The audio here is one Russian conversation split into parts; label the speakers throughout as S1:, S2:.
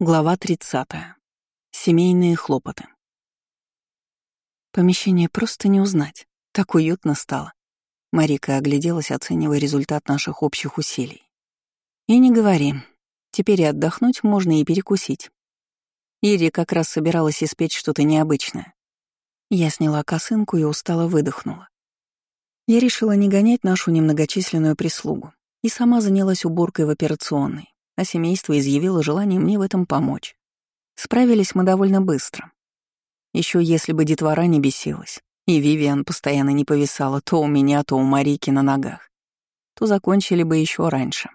S1: Глава 30. Семейные хлопоты. Помещение просто не узнать. Так уютно стало. Марика огляделась, оценивая результат наших общих усилий. И не говори. Теперь и отдохнуть можно, и перекусить. Ири как раз собиралась испечь что-то необычное. Я сняла косынку и устало выдохнула. Я решила не гонять нашу немногочисленную прислугу и сама занялась уборкой в операционной а семейство изъявило желание мне в этом помочь. Справились мы довольно быстро. Еще если бы детвора не бесилась, и Вивиан постоянно не повисала то у меня, то у Марики на ногах, то закончили бы еще раньше.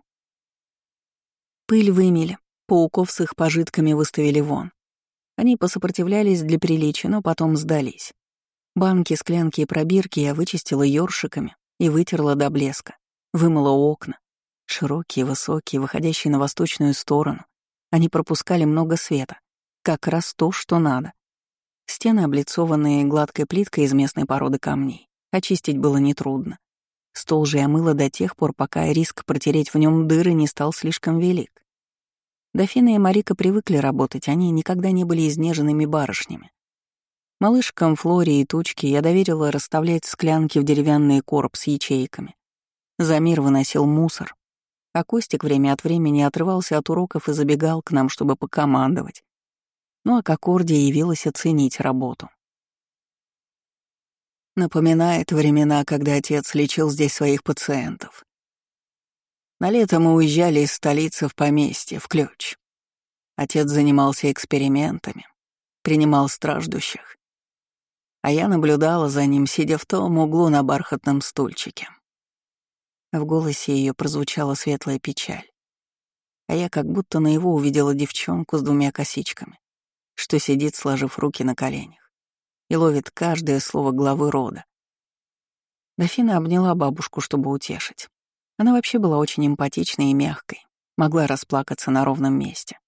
S1: Пыль вымели, пауков с их пожитками выставили вон. Они посопротивлялись для приличия, но потом сдались. Банки, склянки и пробирки я вычистила ёршиками и вытерла до блеска, вымыла окна, Широкие, высокие, выходящие на восточную сторону. Они пропускали много света. Как раз то, что надо. Стены, облицованные гладкой плиткой из местной породы камней. Очистить было нетрудно. Стол же я мыла до тех пор, пока риск протереть в нем дыры не стал слишком велик. Дофина и Марика привыкли работать, они никогда не были изнеженными барышнями. Малышкам Флоре и Тучке я доверила расставлять склянки в деревянный короб с ячейками. Замир выносил мусор, а Костик время от времени отрывался от уроков и забегал к нам, чтобы покомандовать. Ну а Кокордия явилась оценить работу. Напоминает времена, когда отец лечил здесь своих пациентов. На лето мы уезжали из столицы в поместье, в ключ. Отец занимался экспериментами, принимал страждущих. А я наблюдала за ним, сидя в том углу на бархатном стульчике. В голосе ее прозвучала светлая печаль. А я как будто на его увидела девчонку с двумя косичками, что сидит, сложив руки на коленях, и ловит каждое слово главы рода. Дофина обняла бабушку, чтобы утешить. Она вообще была очень эмпатичной и мягкой, могла расплакаться на ровном месте.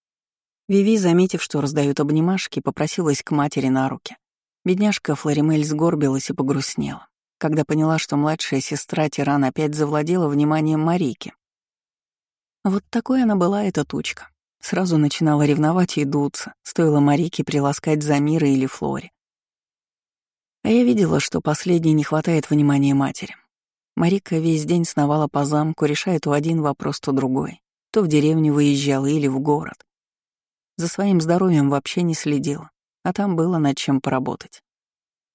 S1: Виви, заметив, что раздают обнимашки, попросилась к матери на руки. Бедняжка Флоримель сгорбилась и погрустнела когда поняла, что младшая сестра Тиран опять завладела вниманием Марики. Вот такой она была, эта тучка. Сразу начинала ревновать и дуться, стоило Марике приласкать Замира или Флоре. А я видела, что последней не хватает внимания матери. Марика весь день сновала по замку, решая то один вопрос, то другой. То в деревню выезжала или в город. За своим здоровьем вообще не следила, а там было над чем поработать.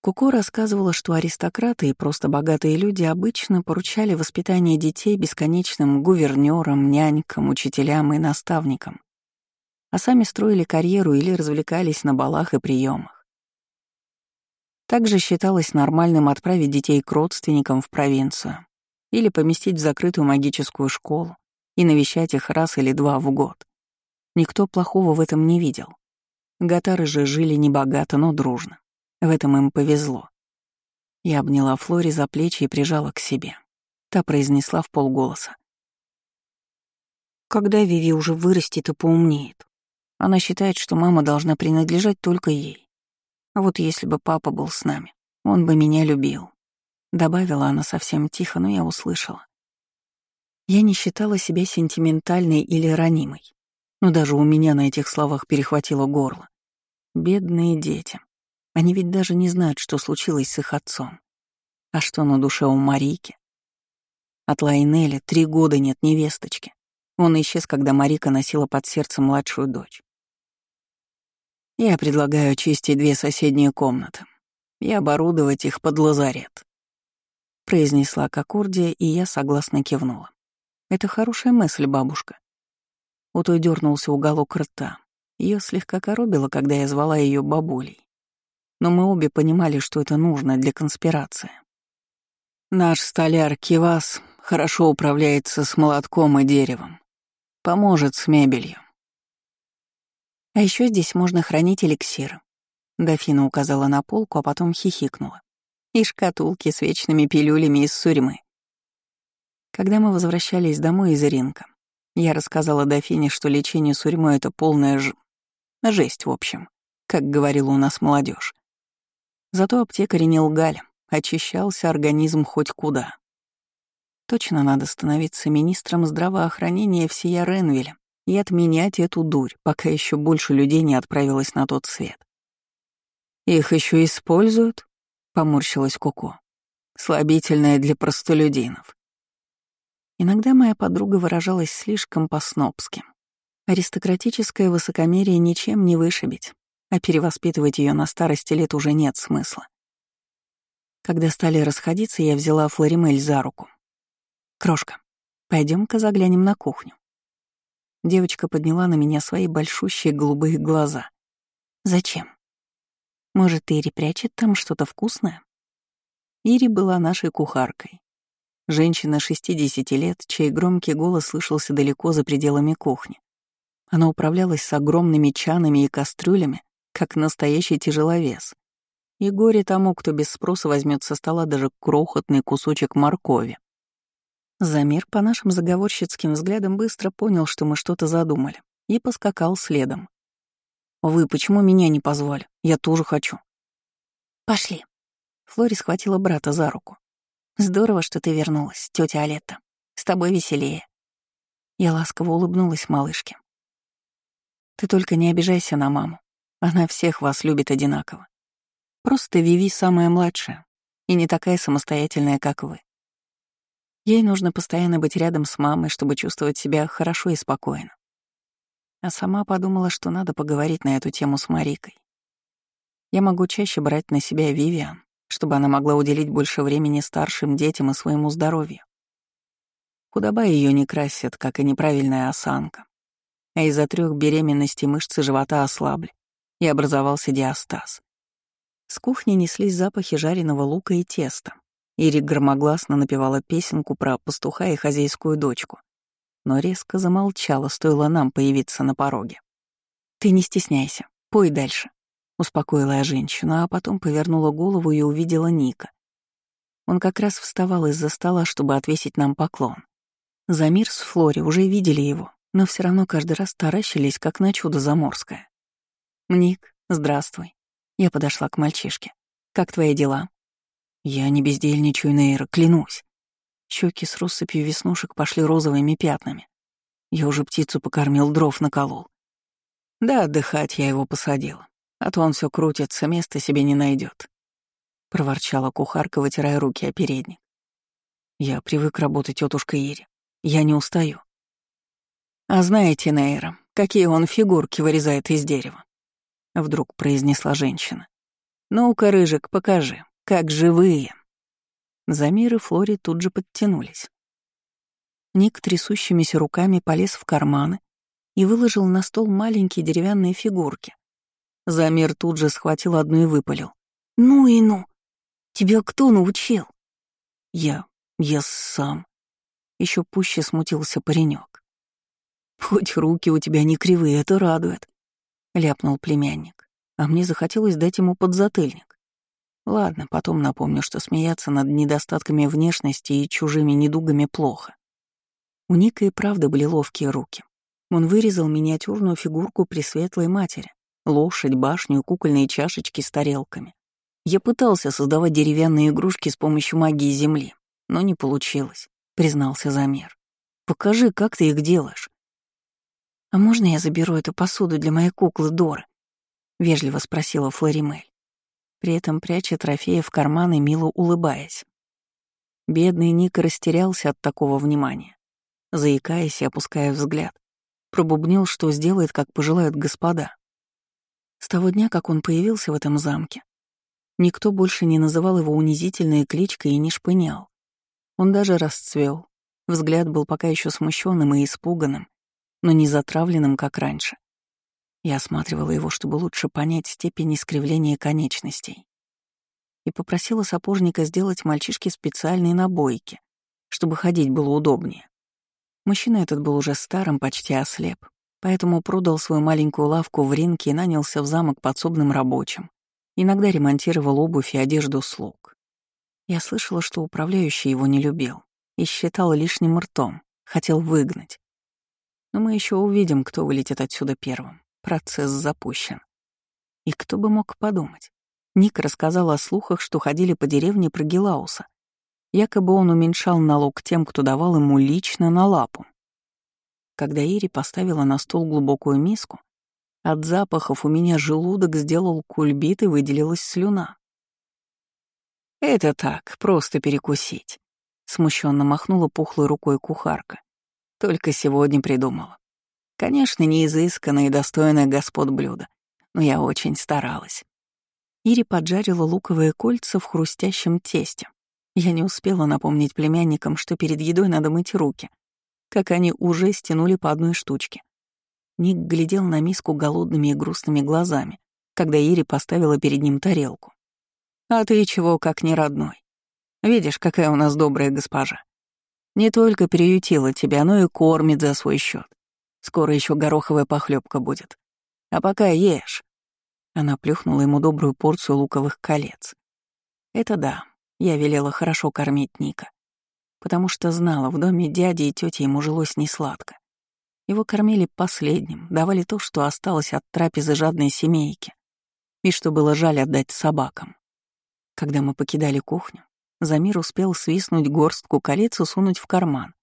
S1: Куко рассказывала, что аристократы и просто богатые люди обычно поручали воспитание детей бесконечным гувернёрам, нянькам, учителям и наставникам, а сами строили карьеру или развлекались на балах и приемах. Также считалось нормальным отправить детей к родственникам в провинцию или поместить в закрытую магическую школу и навещать их раз или два в год. Никто плохого в этом не видел. Гатары же жили небогато, но дружно. В этом им повезло. Я обняла Флори за плечи и прижала к себе. Та произнесла в полголоса. Когда Виви уже вырастет и поумнеет, она считает, что мама должна принадлежать только ей. А вот если бы папа был с нами, он бы меня любил. Добавила она совсем тихо, но я услышала. Я не считала себя сентиментальной или ранимой, но даже у меня на этих словах перехватило горло. Бедные дети. Они ведь даже не знают, что случилось с их отцом. А что на душе у Марики? От Лайнеля три года нет невесточки. Он исчез, когда Марика носила под сердцем младшую дочь. Я предлагаю чистить две соседние комнаты и оборудовать их под лазарет. Произнесла Кокурдия, и я согласно кивнула. Это хорошая мысль, бабушка. У той дернулся уголок рта. Ее слегка коробило, когда я звала ее бабулей но мы обе понимали, что это нужно для конспирации. Наш столяр Кивас хорошо управляется с молотком и деревом. Поможет с мебелью. А еще здесь можно хранить эликсиры. Дофина указала на полку, а потом хихикнула. И шкатулки с вечными пилюлями из сурьмы. Когда мы возвращались домой из ринка, я рассказала Дофине, что лечение сурьмой — это полная ж... жесть, в общем, как говорила у нас молодежь. Зато аптекари не лгали, очищался организм хоть куда. Точно надо становиться министром здравоохранения всея Ренвеля и отменять эту дурь, пока еще больше людей не отправилось на тот свет. «Их еще используют?» — поморщилась Коко. «Слабительное для простолюдинов». Иногда моя подруга выражалась слишком по-снобски. Аристократическое высокомерие ничем не вышибить, а перевоспитывать ее на старости лет уже нет смысла. Когда стали расходиться, я взяла Флоримель за руку. «Крошка, пойдем-ка заглянем на кухню». Девочка подняла на меня свои большущие голубые глаза. «Зачем? Может, Ири прячет там что-то вкусное?» Ири была нашей кухаркой. Женщина 60 лет, чей громкий голос слышался далеко за пределами кухни. Она управлялась с огромными чанами и кастрюлями, как настоящий тяжеловес. И горе тому, кто без спроса возьмет со стола даже крохотный кусочек моркови. Замир по нашим заговорщицким взглядам быстро понял, что мы что-то задумали, и поскакал следом. «Вы почему меня не позвали? Я тоже хочу». «Пошли». Флори схватила брата за руку. «Здорово, что ты вернулась, тетя Алетта. С тобой веселее». Я ласково улыбнулась малышке. «Ты только не обижайся на маму. Она всех вас любит одинаково. Просто Виви самая младшая и не такая самостоятельная, как вы. Ей нужно постоянно быть рядом с мамой, чтобы чувствовать себя хорошо и спокойно. А сама подумала, что надо поговорить на эту тему с Марикой. Я могу чаще брать на себя Вивиан, чтобы она могла уделить больше времени старшим детям и своему здоровью. Худоба ее не красит, как и неправильная осанка. А из-за трех беременностей мышцы живота ослабли, и образовался диастаз. С кухни неслись запахи жареного лука и теста. Ирик громогласно напевала песенку про пастуха и хозяйскую дочку. Но резко замолчала, стоило нам появиться на пороге. «Ты не стесняйся, пой дальше», — успокоила я женщину, а потом повернула голову и увидела Ника. Он как раз вставал из-за стола, чтобы отвесить нам поклон. Замир с Флори уже видели его, но все равно каждый раз таращились, как на чудо заморское. «Ник, здравствуй», я подошла к мальчишке. «Как твои дела?» «Я не бездельничаю, Нейра, клянусь». Щеки с россыпью веснушек пошли розовыми пятнами. Я уже птицу покормил, дров наколол. Да, отдыхать я его посадила, а то он все крутится, места себе не найдет. проворчала кухарка, вытирая руки о передник. Я привык работать тетушка Ире. Я не устаю. А знаете, Нейра, какие он фигурки вырезает из дерева? — вдруг произнесла женщина. «Ну-ка, Рыжик, покажи, как живые». Замир и Флори тут же подтянулись. Ник трясущимися руками полез в карманы и выложил на стол маленькие деревянные фигурки. Замир тут же схватил одну и выпалил. «Ну и ну! Тебя кто научил?» «Я... я сам». Еще пуще смутился паренек. «Хоть руки у тебя не кривые, это радует», — ляпнул племянник, а мне захотелось дать ему подзатыльник. Ладно, потом напомню, что смеяться над недостатками внешности и чужими недугами плохо. У Ника и правда были ловкие руки. Он вырезал миниатюрную фигурку Пресветлой Матери, лошадь, башню кукольные чашечки с тарелками. Я пытался создавать деревянные игрушки с помощью магии Земли, но не получилось, признался Замер. Покажи, как ты их делаешь. «А можно я заберу эту посуду для моей куклы Доры?» — вежливо спросила Флоримель, при этом пряча трофеи в карман и мило улыбаясь. Бедный Ник растерялся от такого внимания. Заикаясь и опуская взгляд, пробубнил, что сделает, как пожелают господа. С того дня, как он появился в этом замке, никто больше не называл его унизительной кличкой и не шпынял. Он даже расцвел. Взгляд был пока еще смущенным и испуганным, но не затравленным, как раньше. Я осматривала его, чтобы лучше понять степень искривления конечностей. И попросила сапожника сделать мальчишке специальные набойки, чтобы ходить было удобнее. Мужчина этот был уже старым, почти ослеп, поэтому продал свою маленькую лавку в рынке и нанялся в замок подсобным рабочим. Иногда ремонтировал обувь и одежду слуг. Я слышала, что управляющий его не любил и считал лишним ртом, хотел выгнать. Но мы еще увидим, кто вылетит отсюда первым. Процесс запущен. И кто бы мог подумать? Ник рассказал о слухах, что ходили по деревне про Гелауса. Якобы он уменьшал налог тем, кто давал ему лично на лапу. когда Ири поставила на стол глубокую миску, от запахов у меня желудок сделал кульбит и выделилась слюна. «Это так, просто перекусить», — смущенно махнула пухлой рукой кухарка. «Только сегодня придумала. Конечно, не изысканное и достойное господ блюдо, но я очень старалась». Ири поджарила луковые кольца в хрустящем тесте. Я не успела напомнить племянникам, что перед едой надо мыть руки, как они уже стянули по одной штучке. Ник глядел на миску голодными и грустными глазами, когда Ири поставила перед ним тарелку. «А ты чего, как не родной? Видишь, какая у нас добрая госпожа. Не только приютила тебя, но и кормит за свой счет. Скоро еще гороховая похлебка будет. А пока ешь». Она плюхнула ему добрую порцию луковых колец. Это да, я велела хорошо кормить Ника, потому что знала, в доме дяди и тети ему жилось несладко. Его кормили последним, давали то, что осталось от трапезы жадной семейки, и что было жаль отдать собакам. Когда мы покидали кухню, Замир успел свистнуть горстку колец и сунуть в карман.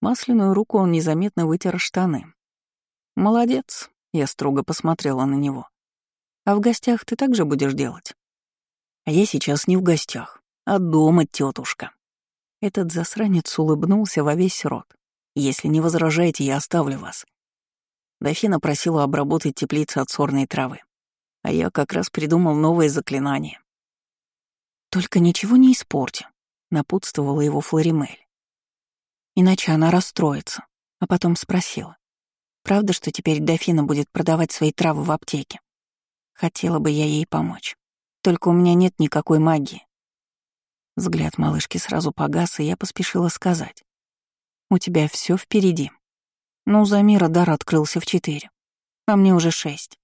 S1: Масляную руку он незаметно вытер штаны. «Молодец», — я строго посмотрела на него. «А в гостях ты также будешь делать?» «А я сейчас не в гостях, а дома, тетушка. Этот засранец улыбнулся во весь рот. Если не возражаете, я оставлю вас. Дофина просила обработать теплицы от сорной травы. А я как раз придумал новое заклинание. «Только ничего не испорти», — напутствовала его Флоримель. Иначе она расстроится, а потом спросила. «Правда, что теперь Дофина будет продавать свои травы в аптеке? Хотела бы я ей помочь. Только у меня нет никакой магии». Взгляд малышки сразу погас, и я поспешила сказать. У тебя все впереди. Ну, за мира дар открылся в четыре, а мне уже шесть.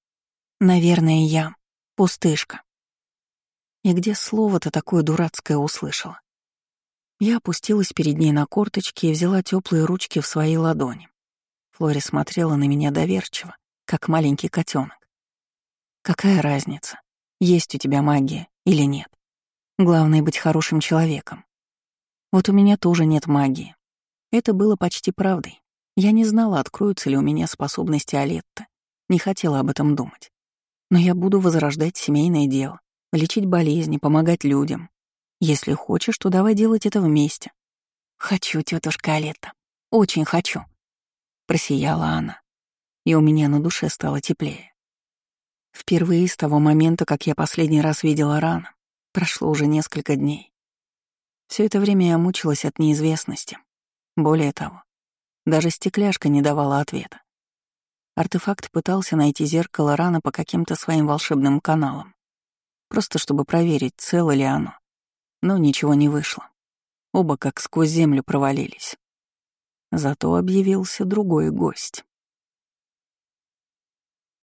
S1: Наверное, я пустышка. И где слово-то такое дурацкое услышала? Я опустилась перед ней на корточки и взяла теплые ручки в свои ладони. Флори смотрела на меня доверчиво, как маленький котенок. Какая разница, есть у тебя магия или нет? Главное — быть хорошим человеком. Вот у меня тоже нет магии, это было почти правдой. Я не знала, откроются ли у меня способности Алетта, не хотела об этом думать. Но я буду возрождать семейное дело, лечить болезни, помогать людям. Если хочешь, то давай делать это вместе. Хочу, тетушка Алетта, очень хочу. Просияла она, и у меня на душе стало теплее. Впервые с того момента, как я последний раз видела рано, прошло уже несколько дней. Все это время я мучилась от неизвестности, более того, даже стекляшка не давала ответа. Артефакт пытался найти зеркало раны по каким-то своим волшебным каналам, просто чтобы проверить, цело ли оно. Но ничего не вышло. Оба как сквозь землю провалились. Зато объявился другой гость.